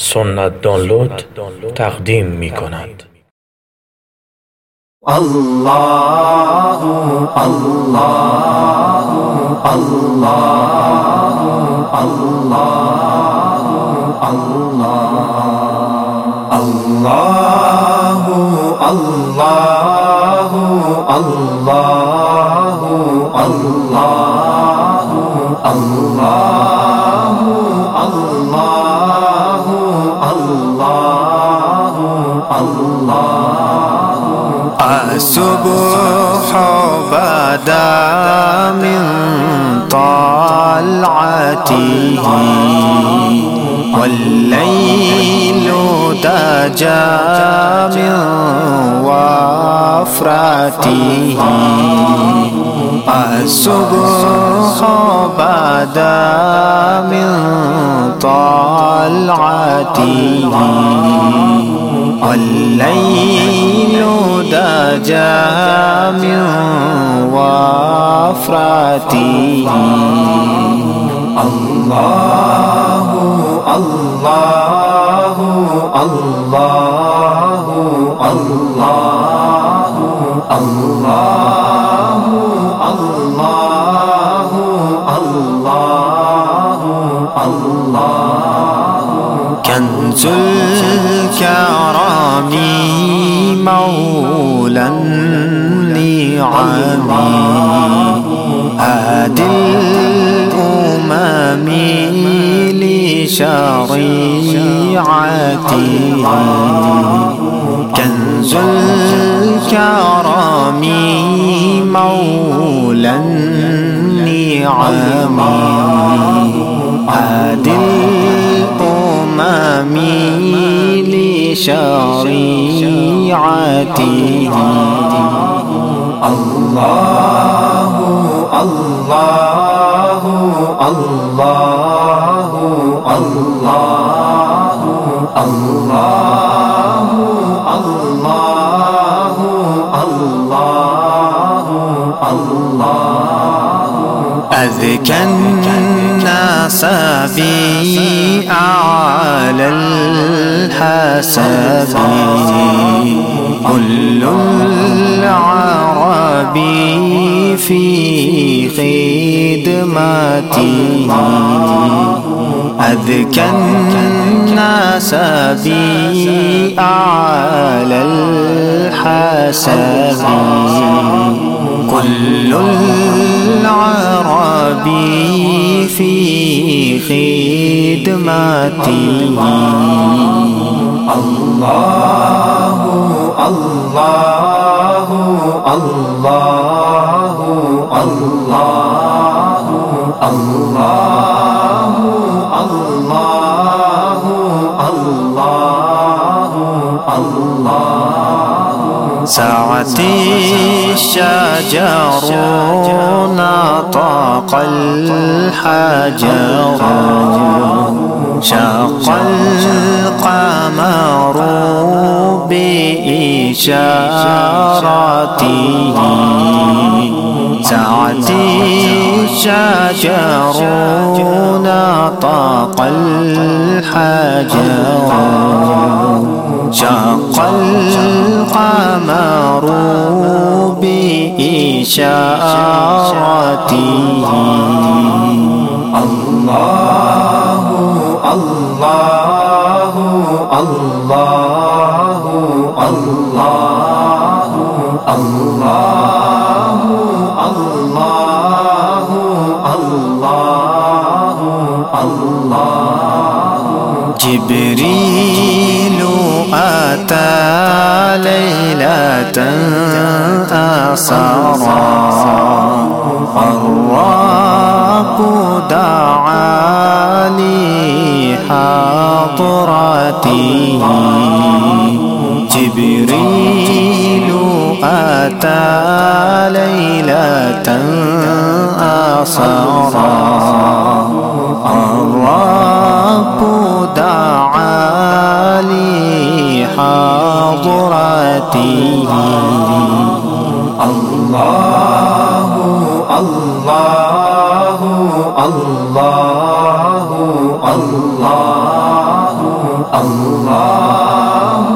سنت دانلود تقدیم می کند الله الله الله الله الله الله الله الله الله الصبح بدا من طلعته والليل دجا من وفرته. الصبح بدا من طلعته. الليل دا جامع وافراته الله الله الله الله الله كنز الكرم مولى النعم هادي الأمم لشريعته كنز الكرم مولى النعم هادي شریعتی اللہ اللہ اللہ اللہ اللہ اللہ اللہ اللہ أذكى الناس بي على الحسب. كل العرب في خدمتي. أذكى الناس بي على الحسب. بھی فی خدمتی اللہ اللہ اللہ اللہ اللہ اللہ اللہ اللہ ساتی شجر نطق الحجر شق القمر بإشارته. سعتي الشجر نطق الحجر شق القمر بإشارته. الله الله الله الله الله الله الله جبريل أتى ليلة أسرى الرب دعا لحضرته جبريل أتى ليلة أسرى الرب دعا لحضرته الله الله الله. اللہ اللہ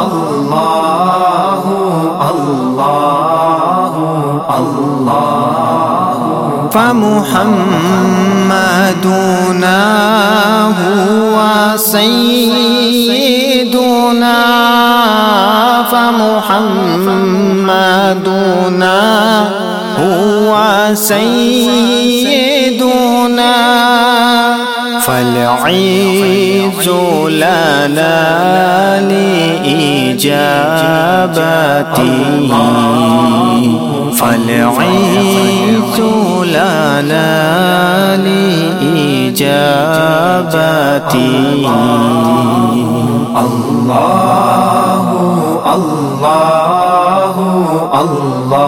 اللہ اللہ اللہ فمحمدنا ہوا سیدنا فمحمدنا ہوا سید فالعز لنا لإجابته. فالعز لنا لإجابته. الله الله الله.